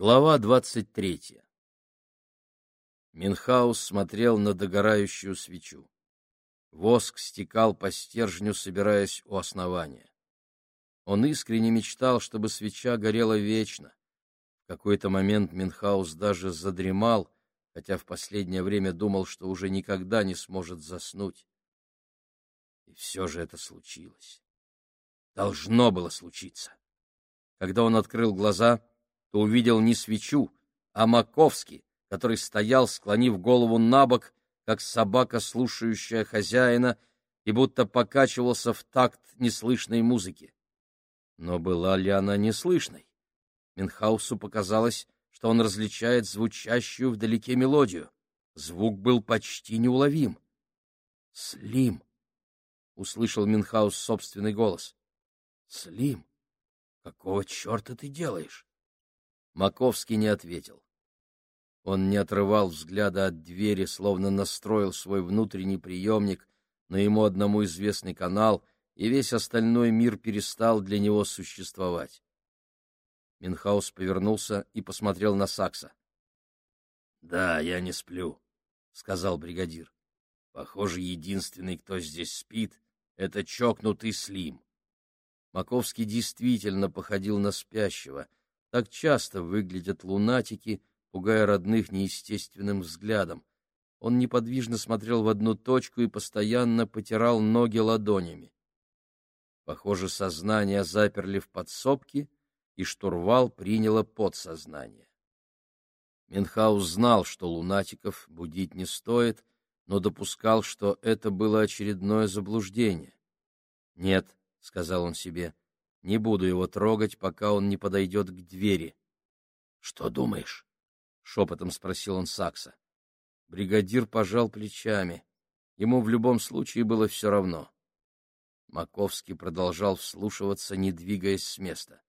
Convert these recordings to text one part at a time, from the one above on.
Глава двадцать третья Минхаус смотрел на догорающую свечу. Воск стекал по стержню, собираясь у основания. Он искренне мечтал, чтобы свеча горела вечно. В какой-то момент Минхаус даже задремал, хотя в последнее время думал, что уже никогда не сможет заснуть. И все же это случилось. Должно было случиться. Когда он открыл глаза, то увидел не свечу, а Маковский, который стоял, склонив голову на бок, как собака, слушающая хозяина, и будто покачивался в такт неслышной музыки. Но была ли она неслышной? Минхаусу показалось, что он различает звучащую вдалеке мелодию. Звук был почти неуловим. «Слим!» — услышал Минхаус собственный голос. «Слим, какого черта ты делаешь?» Маковский не ответил. Он не отрывал взгляда от двери, словно настроил свой внутренний приемник на ему одному известный канал, и весь остальной мир перестал для него существовать. Минхаус повернулся и посмотрел на Сакса. — Да, я не сплю, — сказал бригадир. — Похоже, единственный, кто здесь спит, — это чокнутый Слим. Маковский действительно походил на спящего. Так часто выглядят лунатики, пугая родных неестественным взглядом. Он неподвижно смотрел в одну точку и постоянно потирал ноги ладонями. Похоже, сознание заперли в подсобке, и штурвал приняло подсознание. Минхаус знал, что лунатиков будить не стоит, но допускал, что это было очередное заблуждение. «Нет», — сказал он себе, — «не буду его трогать, пока он не подойдет к двери». «Что думаешь?» шепотом спросил он Сакса. Бригадир пожал плечами. Ему в любом случае было все равно. Маковский продолжал вслушиваться, не двигаясь с места.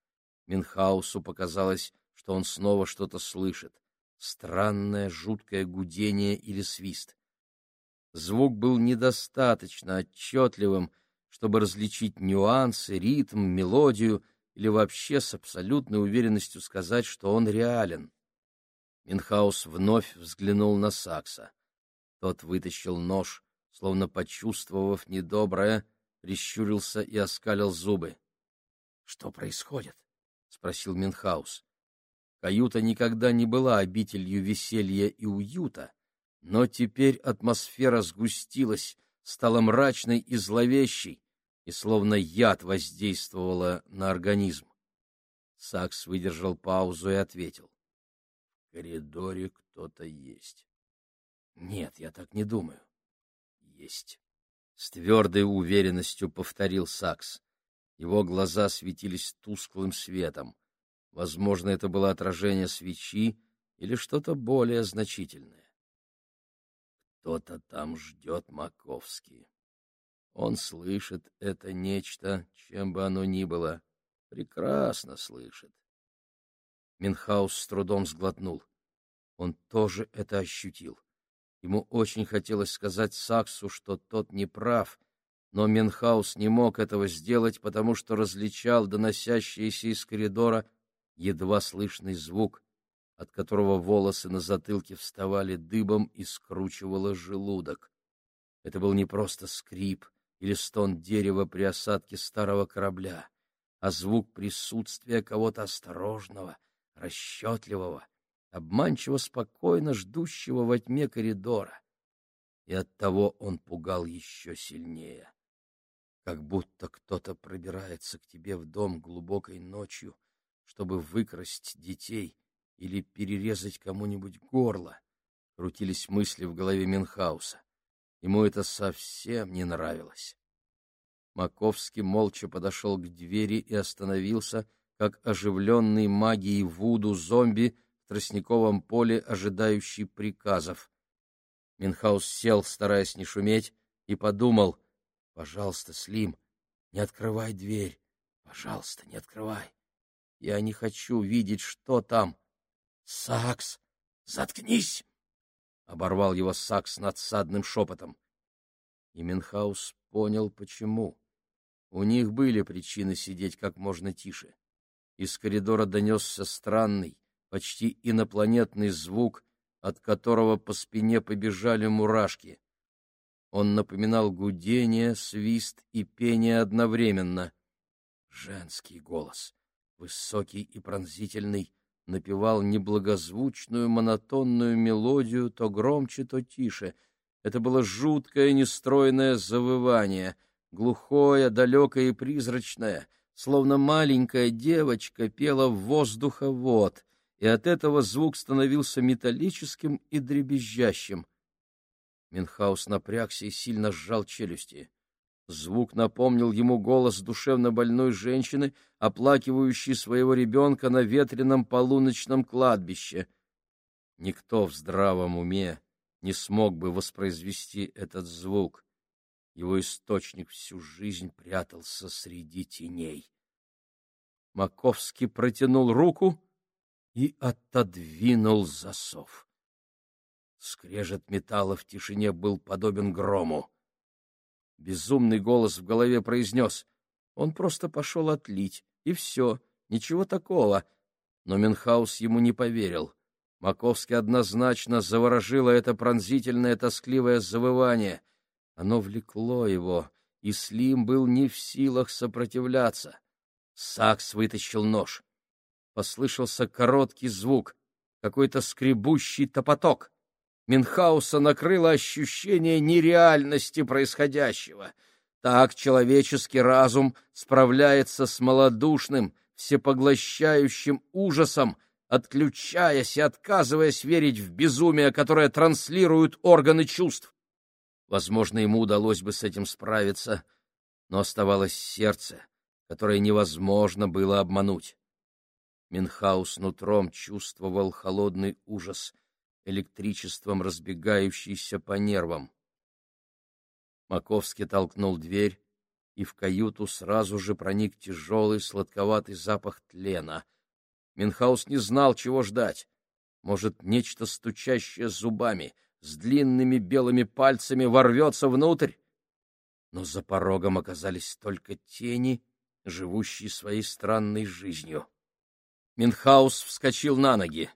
Минхаусу показалось, что он снова что-то слышит. Странное, жуткое гудение или свист. Звук был недостаточно отчетливым, чтобы различить нюансы, ритм, мелодию или вообще с абсолютной уверенностью сказать, что он реален. Минхаус вновь взглянул на Сакса. Тот вытащил нож, словно почувствовав недоброе, прищурился и оскалил зубы. — Что происходит? — спросил Минхаус. Каюта никогда не была обителью веселья и уюта, но теперь атмосфера сгустилась, стала мрачной и зловещей, и словно яд воздействовала на организм. Сакс выдержал паузу и ответил коридоре кто-то есть. Нет, я так не думаю. Есть. С твердой уверенностью повторил Сакс. Его глаза светились тусклым светом. Возможно, это было отражение свечи или что-то более значительное. Кто-то там ждет Маковский. Он слышит это нечто, чем бы оно ни было. Прекрасно слышит. Минхаус с трудом сглотнул. Он тоже это ощутил. Ему очень хотелось сказать Саксу, что тот не прав, но Минхаус не мог этого сделать, потому что различал доносящийся из коридора едва слышный звук, от которого волосы на затылке вставали дыбом и скручивало желудок. Это был не просто скрип или стон дерева при осадке старого корабля, а звук присутствия кого-то осторожного — расчетливого, обманчиво спокойно ждущего во тьме коридора. И оттого он пугал еще сильнее. Как будто кто-то пробирается к тебе в дом глубокой ночью, чтобы выкрасть детей или перерезать кому-нибудь горло, крутились мысли в голове Минхауса. Ему это совсем не нравилось. Маковский молча подошел к двери и остановился, как оживленный магией Вуду зомби в тростниковом поле, ожидающий приказов. Минхаус сел, стараясь не шуметь, и подумал, «Пожалуйста, Слим, не открывай дверь, пожалуйста, не открывай. Я не хочу видеть, что там. Сакс, заткнись!» Оборвал его Сакс надсадным шепотом. И Минхаус понял, почему. У них были причины сидеть как можно тише. Из коридора донесся странный, почти инопланетный звук, от которого по спине побежали мурашки. Он напоминал гудение, свист и пение одновременно. Женский голос, высокий и пронзительный, напевал неблагозвучную монотонную мелодию то громче, то тише. Это было жуткое нестройное завывание, глухое, далекое и призрачное, словно маленькая девочка пела в воздуховод, и от этого звук становился металлическим и дребезжащим. Минхаус напрягся и сильно сжал челюсти. Звук напомнил ему голос душевно больной женщины, оплакивающей своего ребенка на ветреном полуночном кладбище. Никто в здравом уме не смог бы воспроизвести этот звук. Его источник всю жизнь прятался среди теней. Маковский протянул руку и отодвинул засов. Скрежет металла в тишине был подобен грому. Безумный голос в голове произнес. Он просто пошел отлить, и все, ничего такого. Но Менхаус ему не поверил. Маковский однозначно заворожило это пронзительное тоскливое завывание. Оно влекло его, и Слим был не в силах сопротивляться. Сакс вытащил нож. Послышался короткий звук, какой-то скребущий топоток. Минхауса накрыло ощущение нереальности происходящего. Так человеческий разум справляется с малодушным, всепоглощающим ужасом, отключаясь и отказываясь верить в безумие, которое транслируют органы чувств. Возможно, ему удалось бы с этим справиться, но оставалось сердце, которое невозможно было обмануть. Минхаус нутром чувствовал холодный ужас — электричеством разбегающийся по нервам. Маковский толкнул дверь, и в каюту сразу же проник тяжелый сладковатый запах тлена. Минхаус не знал, чего ждать. Может, нечто стучащее зубами, с длинными белыми пальцами ворвется внутрь? Но за порогом оказались только тени, живущие своей странной жизнью. Минхаус вскочил на ноги.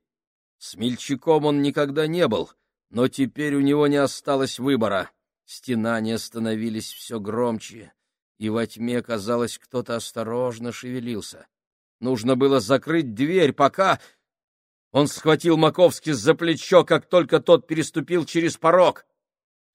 Смельчаком он никогда не был, но теперь у него не осталось выбора. Стенания становились все громче, и во тьме, казалось, кто-то осторожно шевелился. Нужно было закрыть дверь, пока... Он схватил Маковский за плечо, как только тот переступил через порог.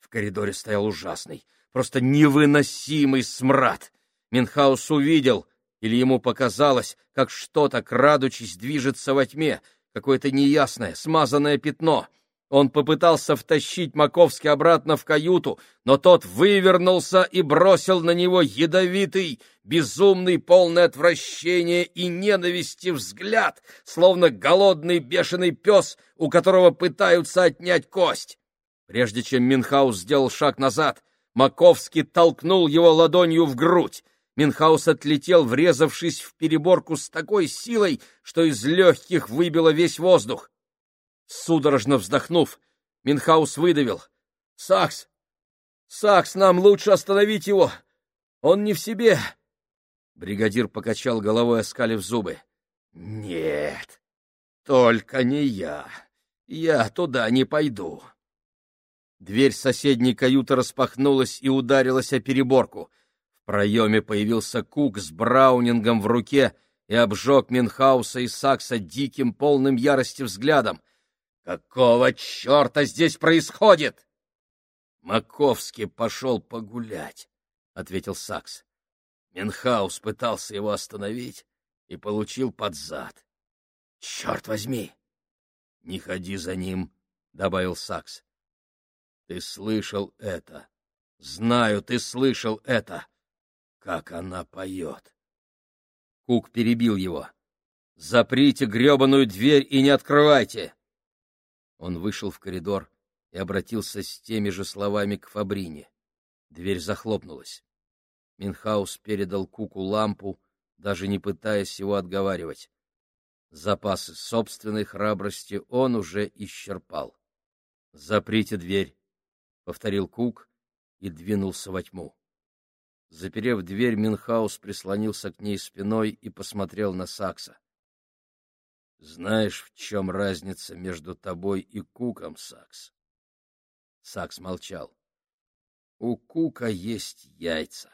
В коридоре стоял ужасный, просто невыносимый смрад. Минхаус увидел, или ему показалось, как что-то, крадучись, движется во тьме — какое-то неясное, смазанное пятно. Он попытался втащить Маковский обратно в каюту, но тот вывернулся и бросил на него ядовитый, безумный, полный отвращения и ненависти взгляд, словно голодный бешеный пес, у которого пытаются отнять кость. Прежде чем Минхаус сделал шаг назад, Маковский толкнул его ладонью в грудь. Минхаус отлетел, врезавшись в переборку с такой силой, что из легких выбило весь воздух. Судорожно вздохнув, Минхаус выдавил. — Сакс! Сакс, нам лучше остановить его! Он не в себе! Бригадир покачал головой, оскалив зубы. — Нет, только не я. Я туда не пойду. Дверь соседней каюты распахнулась и ударилась о переборку проеме появился Кук с Браунингом в руке и обжег Минхауса и Сакса диким, полным ярости взглядом. «Какого черта здесь происходит?» «Маковский пошел погулять», — ответил Сакс. Минхаус пытался его остановить и получил под зад. «Черт возьми!» «Не ходи за ним», — добавил Сакс. «Ты слышал это. Знаю, ты слышал это. Как она поет! Кук перебил его. «Заприте гребаную дверь и не открывайте!» Он вышел в коридор и обратился с теми же словами к Фабрине. Дверь захлопнулась. Минхаус передал Куку лампу, даже не пытаясь его отговаривать. Запасы собственной храбрости он уже исчерпал. «Заприте дверь», — повторил Кук и двинулся во тьму. Заперев дверь, Минхаус прислонился к ней спиной и посмотрел на Сакса. Знаешь, в чем разница между тобой и Куком, Сакс? Сакс молчал. У Кука есть яйца.